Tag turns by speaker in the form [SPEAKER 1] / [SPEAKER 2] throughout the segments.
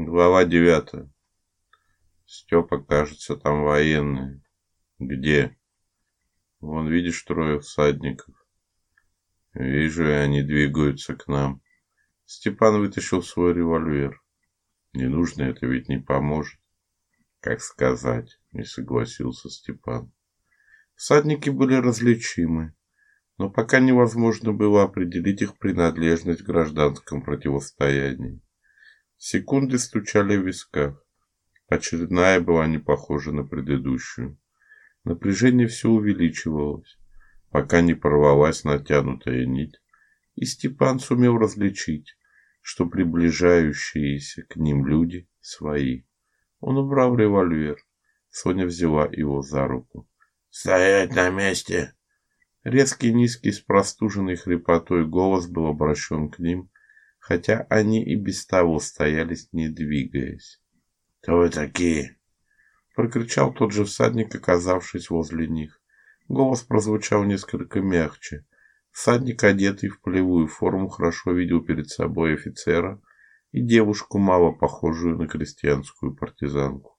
[SPEAKER 1] Глава девятая. Степа, кажется, там военные. Где? Вон, видишь, трое всадников. Вижу, и они двигаются к нам. Степан вытащил свой револьвер. Не нужно, это ведь не поможет. Как сказать, не согласился Степан. Всадники были различимы, но пока невозможно было определить их принадлежность в гражданском противостоянии. Секунды стучали в висках. Очередная была не похожа на предыдущую. Напряжение все увеличивалось, пока не порвалась натянутая нить, и Степан сумел различить, что приближающиеся к ним люди свои. Он убрал револьвер. Соня взяла его за руку.
[SPEAKER 2] «Стоять на месте!»
[SPEAKER 1] Резкий, низкий, с простуженной хрипотой голос был обращен к ним, хотя они и без того стоялись, не двигаясь.
[SPEAKER 2] «Кто вы такие?»
[SPEAKER 1] Прокричал тот же всадник, оказавшись возле них. Голос прозвучал несколько мягче. Всадник, одетый в полевую форму, хорошо видел перед собой офицера и девушку, мало похожую на крестьянскую партизанку.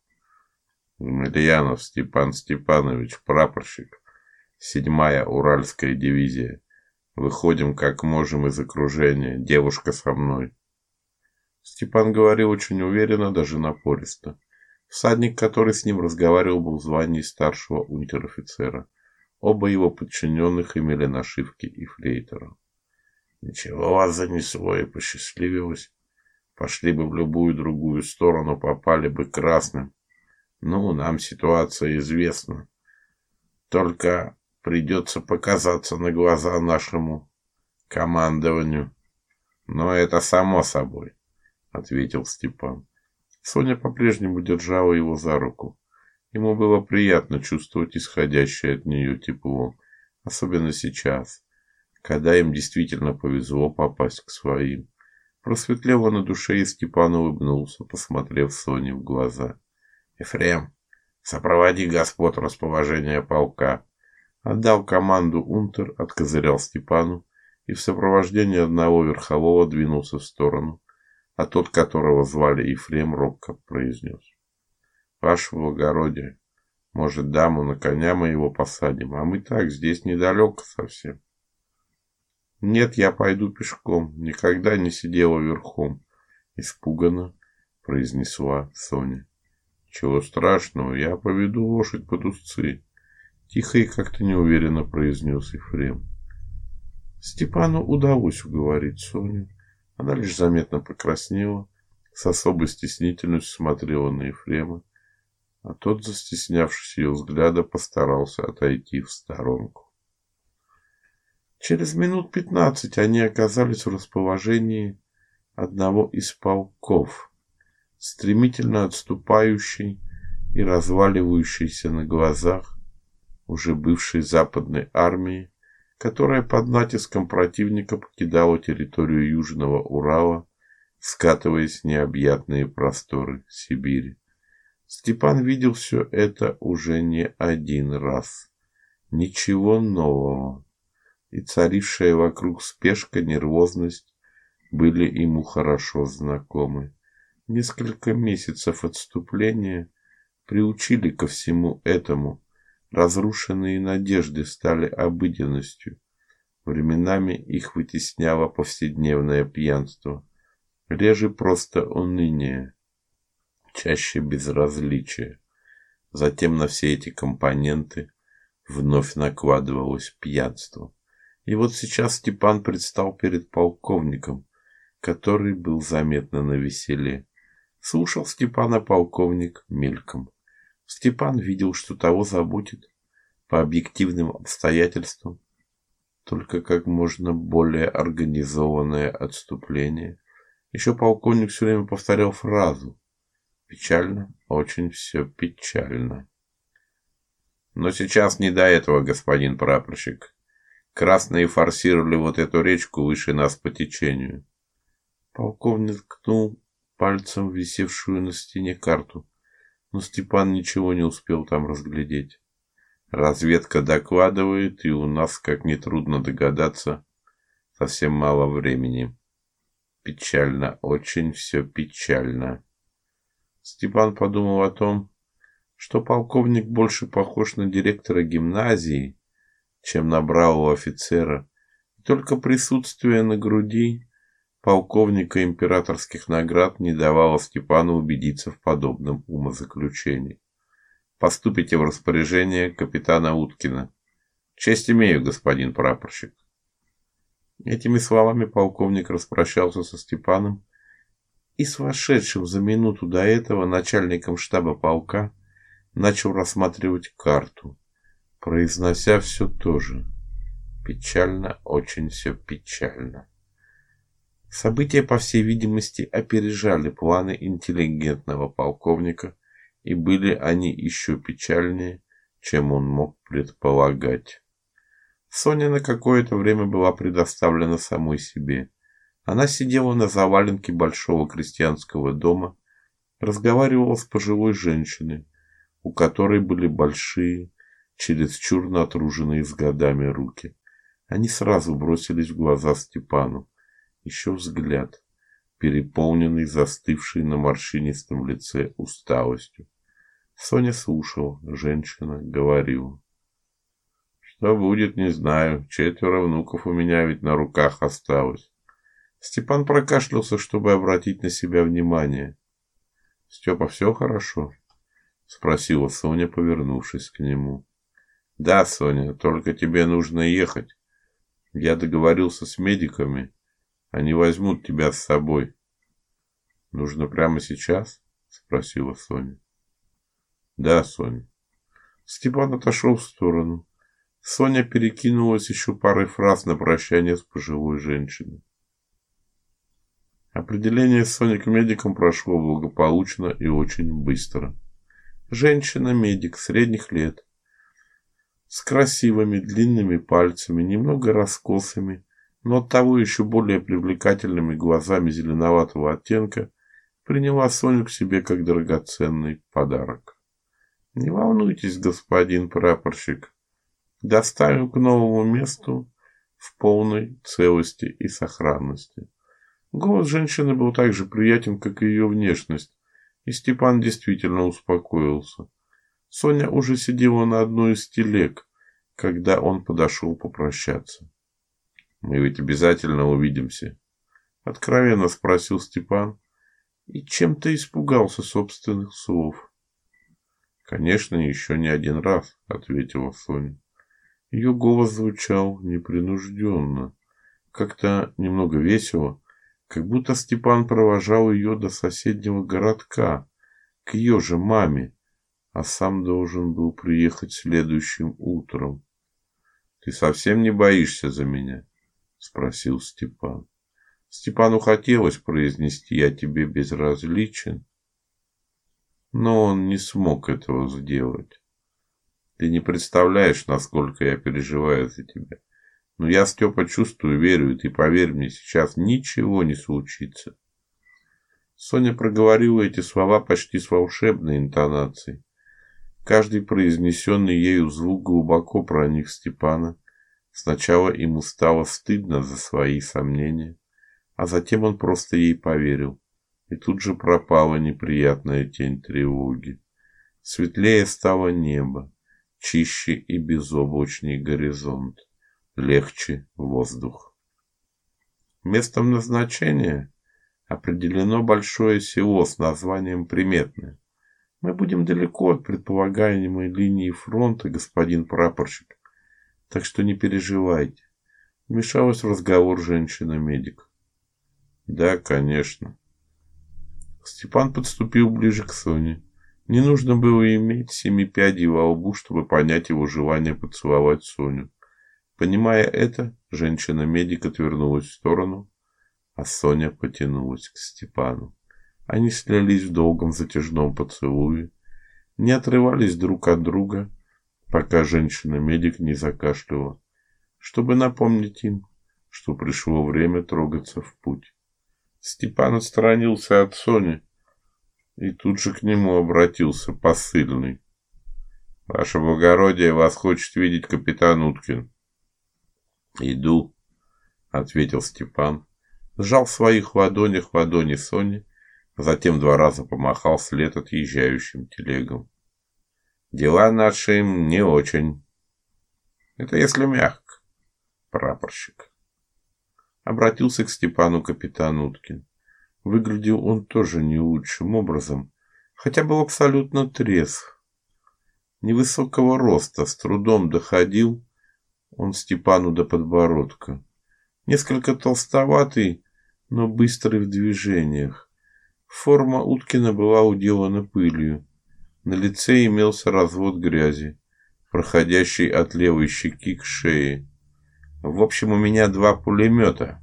[SPEAKER 1] Емельянов Степан Степанович, прапорщик, седьмая Уральская дивизия. Выходим как можем из окружения. Девушка со мной. Степан говорил очень уверенно, даже напористо. Всадник, который с ним разговаривал, был в звании старшего унтер-офицера. Оба его подчиненных имели нашивки и флейтера.
[SPEAKER 2] Ничего вас занесло и посчастливилось.
[SPEAKER 1] Пошли бы в любую другую сторону, попали бы красным. Ну, нам ситуация известна. Только придется показаться на глаза нашему командованию. Но это само собой, ответил Степан. Соня по-прежнему держала его за руку. Ему было приятно чувствовать исходящее от нее тепло, особенно сейчас, когда им действительно повезло попасть к своим. Просветлело на душе, и Степан улыбнулся, посмотрев Соне в глаза.
[SPEAKER 2] Ефрем, сопроводи господ расположения полка.
[SPEAKER 1] Отдал команду унтер, откозырял Степану и в сопровождении одного верхового двинулся в сторону, а тот, которого звали Ефрем, робко произнес. Ваше благородие, может, даму на коня мы его посадим, а мы так, здесь недалеко совсем. Нет, я пойду пешком, никогда не сидела верхом, испуганно произнесла Соня. Чего страшного, я поведу лошадь под узцы, тихо и как-то неуверенно произнес Ефрем. Степану удалось уговорить Соню. Она лишь заметно покраснела, с особой стеснительностью смотрела на Ефрема, а тот, застеснявшись ее взгляда, постарался отойти в сторонку. Через минут пятнадцать они оказались в расположении одного из полков, стремительно отступающей и разваливающейся на глазах уже бывшей западной армии, которая под натиском противника покидала территорию Южного Урала, скатываясь в необъятные просторы Сибири. Степан видел все это уже не один раз. Ничего нового. И царившая вокруг спешка, нервозность были ему хорошо знакомы. Несколько месяцев отступления приучили ко всему этому, Разрушенные надежды стали обыденностью. Временами их вытесняло повседневное пьянство, реже просто уныние, чаще безразличие. Затем на все эти компоненты вновь накладывалось пьянство. И вот сейчас Степан предстал перед полковником, который был заметно на веселе. Слушал Степана полковник мельком. Степан видел, что того заботит по объективным обстоятельствам только как можно более организованное отступление. Еще полковник все время повторял фразу: печально, очень все печально. Но сейчас не до этого, господин прапорщик. Красные форсировали вот эту речку выше нас по течению. Полковник ткнул пальцем висевшую на стене карту но Степан ничего не успел там разглядеть. Разведка докладывает, и у нас, как не трудно догадаться, совсем мало времени. Печально, очень все печально. Степан подумал о том, что полковник больше похож на директора гимназии, чем на бравого офицера. И только присутствие на груди полковника императорских наград не давало Степану убедиться в подобном умозаключении. Поступите в распоряжение капитана Уткина. Честь имею, господин прапорщик. Этими словами полковник распрощался со Степаном и с вошедшим за минуту до этого начальником штаба полка начал рассматривать карту, произнося все то же. Печально, очень все печально. События, по всей видимости, опережали планы интеллигентного полковника, и были они еще печальнее, чем он мог предполагать. Соня на какое-то время была предоставлена самой себе. Она сидела на заваленке большого крестьянского дома, разговаривала с пожилой женщиной, у которой были большие, чересчур натруженные с годами руки. Они сразу бросились в глаза Степану. Еще взгляд, переполненный застывшей на морщинистом лице усталостью. Соня слушала, женщина говорила: "Что будет, не знаю. Четверо внуков у меня ведь на руках осталось". Степан прокашлялся, чтобы обратить на себя внимание. Степа, все хорошо? спросила Соня, повернувшись к нему. Да, Соня, только тебе нужно ехать. Я договорился с медиками, они возьмут тебя с собой. Нужно прямо сейчас? спросила Соня. Да, Соня. Степан отошел в сторону. Соня перекинулась еще парой фраз на прощание с пожилой женщиной. Определение Сони к медикам прошло благополучно и очень быстро. Женщина-медик средних лет, с красивыми длинными пальцами, немного раскосыми, но оттого еще более привлекательными глазами зеленоватого оттенка, приняла Соню к себе как драгоценный подарок. Не волнуйтесь, господин прапорщик. Доставим к новому месту в полной целости и сохранности. Голос женщины был так же приятен, как и ее внешность, и Степан действительно успокоился. Соня уже сидела на одной из телег, когда он подошел попрощаться. Мы ведь обязательно увидимся, откровенно спросил Степан и чем-то испугался собственных слов. Конечно, еще не один раз, ответила Соня. Ее голос звучал непринужденно, как-то немного весело, как будто Степан провожал ее до соседнего городка, к ее же маме, а сам должен был приехать следующим утром. Ты совсем не боишься за меня? Спросил Степан. Степану хотелось произнести: "Я тебе безразличен", но он не смог этого сделать. Ты не представляешь, насколько я переживаю за тебя. Но я, Степа, чувствую, верю, и ты поверь мне, сейчас ничего не случится. Соня проговорила эти слова почти с волшебной интонацией. Каждый произнесенный ею звук глубоко проник Степана. Сначала ему стало стыдно за свои сомнения, а затем он просто ей поверил. И тут же пропала неприятная тень тревоги. Светлее стало небо, чище и безоблачней горизонт легче воздух. Местом назначения определено большое село с названием Приметное. Мы будем далеко от предполагаемой линии фронта, господин прапорщик. Так что не переживайте. Вмешалась в разговор женщина-медик. Да, конечно. Степан подступил ближе к Соне. Не нужно было иметь семи пядей во лбу, чтобы понять его желание поцеловать Соню. Понимая это, женщина-медик отвернулась в сторону, а Соня потянулась к Степану. Они слились в долгом затяжном поцелуе, не отрывались друг от друга, пока женщина-медик не закашляла, чтобы напомнить им, что пришло время трогаться в путь. Степан отстранился от Сони, и тут же к нему обратился посыльный. Ваше благородие, вас хочет видеть капитан Уткин. Иду, ответил Степан, сжал в своих ладонях ладони Сони, Затем два раза помахал вслед отъезжающим телегам. Дела наши не очень. Это если мягко, прапорщик. Обратился к Степану капитан Уткин. Выглядел он тоже не лучшим образом, хотя был абсолютно трезв. Невысокого роста, с трудом доходил он Степану до подбородка. Несколько толстоватый, но быстрый в движениях. Форма Уткина была уделана пылью. На лице имелся развод грязи, проходящий от левой щеки к шее. В общем, у меня два пулемета.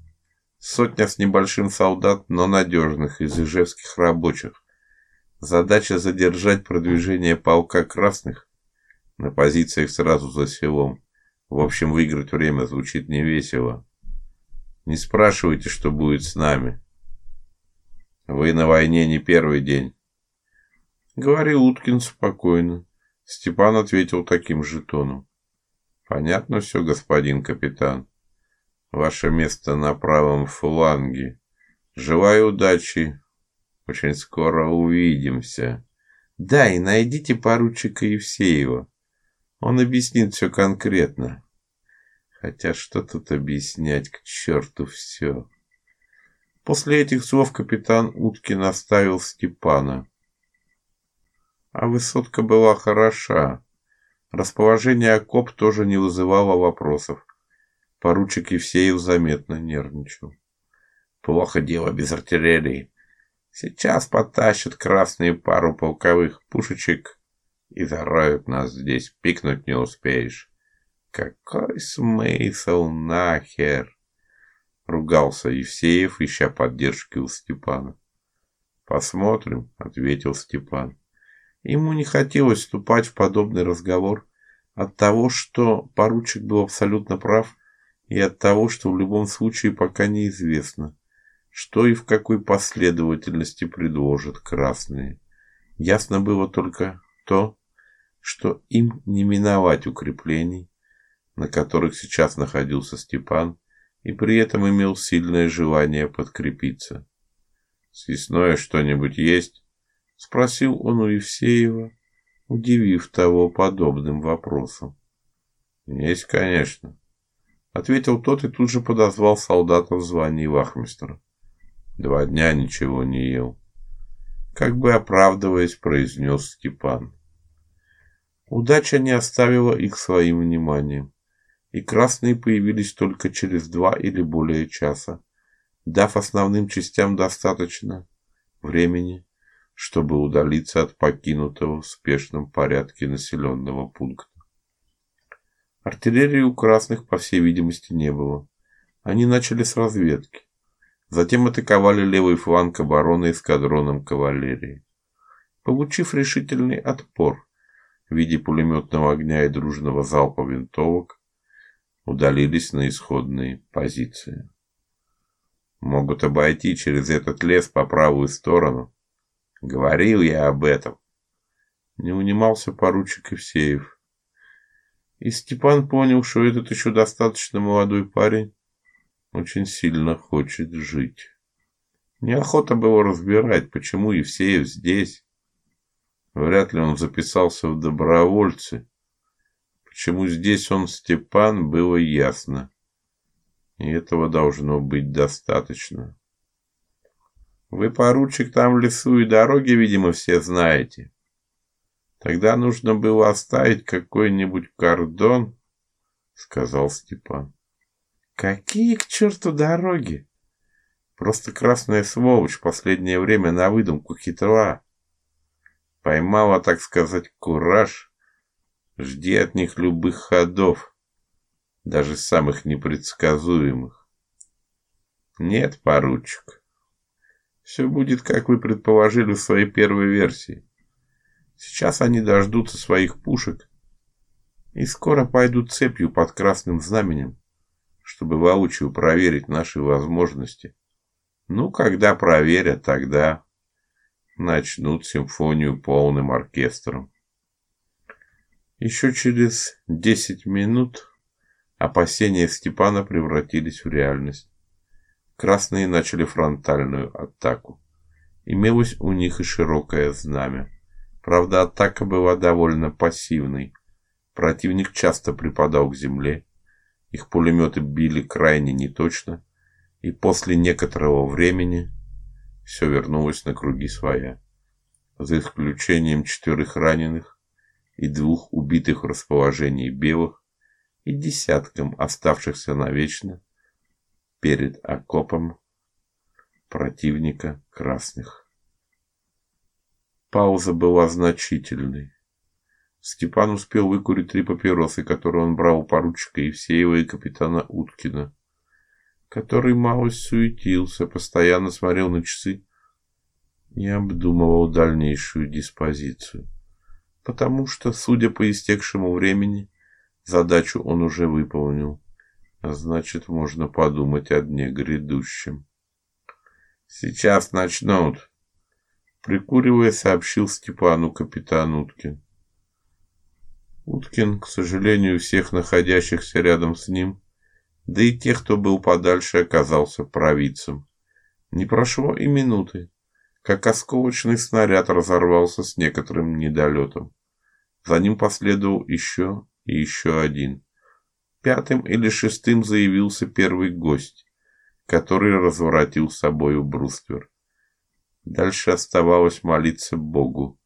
[SPEAKER 1] Сотня с небольшим солдат, но надежных из ижевских рабочих. Задача задержать продвижение полка красных на позициях сразу за селом. В общем, выиграть время звучит невесело. Не спрашивайте, что будет с нами. Вы на войне не первый день. Говорил Уткин спокойно. Степан ответил таким же тоном. Понятно все, господин капитан. Ваше место на правом фланге. Желаю удачи. Очень скоро увидимся. Да, и найдите поручика Евсеева. Он объяснит все конкретно. Хотя что тут объяснять, к черту все. После этих слов капитан Уткин оставил Степана. А высотка была хороша. Расположение окоп тоже не вызывало вопросов. Поручик Евсеев заметно нервничал. Плохо дело без артиллерии. Сейчас потащат красные пару полковых пушечек и зарают нас здесь. Пикнуть не успеешь. Какой смысл нахер? Ругался Евсеев, ища поддержки у Степана. Посмотрим, ответил Степан. Ему не хотелось вступать в подобный разговор от того, что поручик был абсолютно прав, и от того, что в любом случае пока неизвестно, что и в какой последовательности предложат красные. Ясно было только то, что им не миновать укреплений, на которых сейчас находился Степан, и при этом имел сильное желание подкрепиться. Съестное что-нибудь есть? Спросил он у Евсеева, удивив того подобным вопросом. Есть, конечно, ответил тот и тут же подозвал солдата в звании вахмистра. Два дня ничего не ел, как бы оправдываясь, произнес Степан. Удача не оставила их своим вниманием, и красные появились только через два или более часа, дав основным частям достаточно времени чтобы удалиться от покинутого в спешном порядке населенного пункта. Артиллерии у красных, по всей видимости, не было. Они начали с разведки. Затем атаковали левый фланг обороны эскадроном кавалерии. Получив решительный отпор в виде пулеметного огня и дружного залпа винтовок, удалились на исходные позиции. Могут обойти через этот лес по правую сторону Говорил я об этом. Не унимался поручик Евсеев. И Степан понял, что этот еще достаточно молодой парень очень сильно хочет жить. Неохота было разбирать, почему Евсеев здесь. Вряд ли он записался в добровольцы. Почему здесь он Степан, было ясно. И этого должно быть достаточно. Вы, поручик, там в лесу и дороги, видимо, все знаете. Тогда нужно было оставить какой-нибудь кордон, сказал Степан. Какие к черту дороги? Просто красная сволочь в последнее время на выдумку хитра. Поймала, так сказать, кураж. Жди от них любых ходов, даже самых непредсказуемых. Нет, поручик. Все будет, как вы предположили в своей первой версии. Сейчас они дождутся своих пушек и скоро пойдут цепью под красным знаменем, чтобы воочию проверить наши возможности. Ну, когда проверят, тогда начнут симфонию полным оркестром. Еще через десять минут опасения Степана превратились в реальность. Красные начали фронтальную атаку. Имелось у них и широкое знамя. Правда, атака была довольно пассивной. Противник часто припадал к земле. Их пулеметы били крайне неточно, и после некоторого времени все вернулось на круги своя. За исключением четверых раненых и двух убитых в расположении белых и десятком оставшихся навечно перед окопом противника красных. Пауза была значительной. Степан успел выкурить три папиросы, которые он брал у поручика Евсеева и капитана Уткина, который малость суетился, постоянно смотрел на часы и обдумывал дальнейшую диспозицию, потому что, судя по истекшему времени, задачу он уже выполнил, а значит, можно подумать о дне грядущем. Сейчас начнут, прикуривая, сообщил Степану капитан Уткин. Уткин, к сожалению, всех находящихся рядом с ним, да и тех, кто был подальше, оказался провидцем. Не прошло и минуты, как осколочный снаряд разорвался с некоторым недолетом. За ним последовал еще и еще один. Пятым или шестым заявился первый гость который разворотил собою бруствер. Дальше оставалось молиться Богу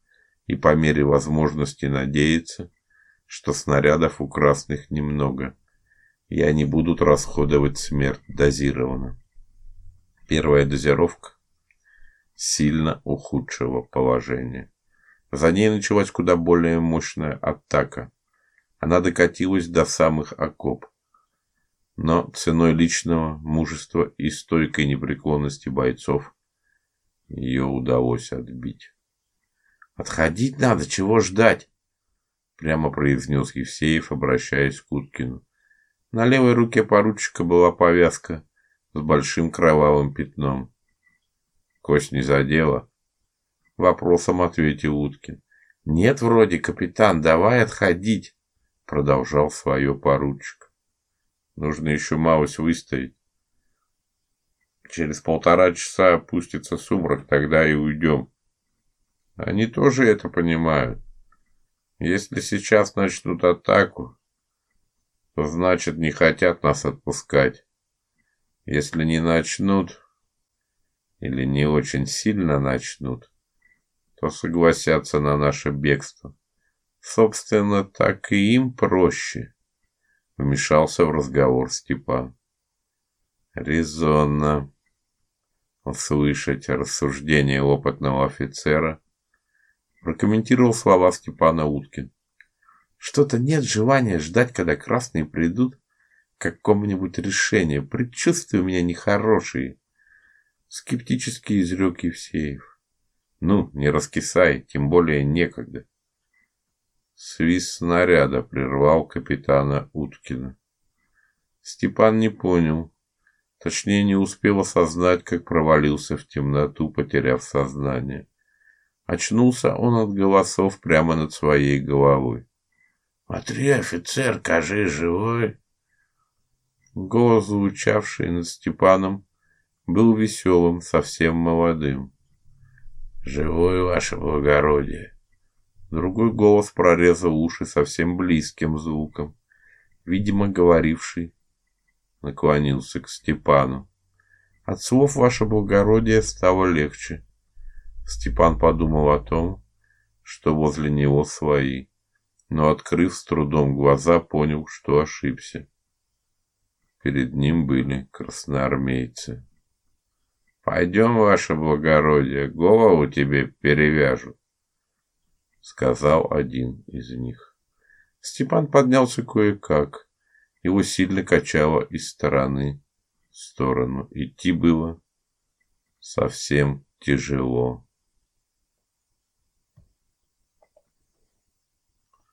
[SPEAKER 1] и по мере возможности надеяться, что снарядов у красных немного, и они будут расходовать смерть дозированно. Первая дозировка сильно ухудшила положение. За ней началась куда более мощная атака. Она докатилась до самых окоп но ценой личного мужества и стойкой непреклонности бойцов ее удалось отбить. Отходить надо, чего ждать? прямо произнес Евсеев, обращаясь к Уткину. На левой руке поручика была повязка с большим кровавым пятном. Кость не задела? Вопросом ответил Уткин. Нет, вроде, капитан, давай отходить, продолжал свое поручик. Нужно еще малость выстоять. Через полтора часа опустится сумрак, тогда и уйдем. Они тоже это понимают. Если сейчас начнут атаку, то значит не хотят нас отпускать. Если не начнут или не очень сильно начнут, то согласятся на наше бегство. Собственно, так и им проще. Вмешался в разговор Степан. Резонно услышать рассуждения опытного офицера, прокомментировал слова Степана Уткин. Что-то нет желания ждать, когда красные придут к какому-нибудь решению. Предчувствия у меня нехорошие. Скептически изрек Евсеев. Ну, не раскисай, тем более некогда. Свист снаряда прервал капитана Уткина. Степан не понял, точнее не успел осознать, как провалился в темноту, потеряв сознание. Очнулся он от голосов прямо над своей головой. "Смотри, офицер, кажи живой". Голос, звучавший над Степаном, был веселым, совсем молодым. "Живой, ваше благородие". Другой голос прорезал уши совсем близким звуком. Видимо, говоривший наклонился к Степану. От слов ваше благородие стало легче. Степан подумал о том, что возле него свои, но открыв с трудом глаза, понял, что ошибся. Перед ним были красноармейцы. Пойдем, ваше благородие, голову тебе перевяжут сказал один из них. Степан поднялся кое-как. Его сильно качало из стороны в сторону. Идти было совсем тяжело.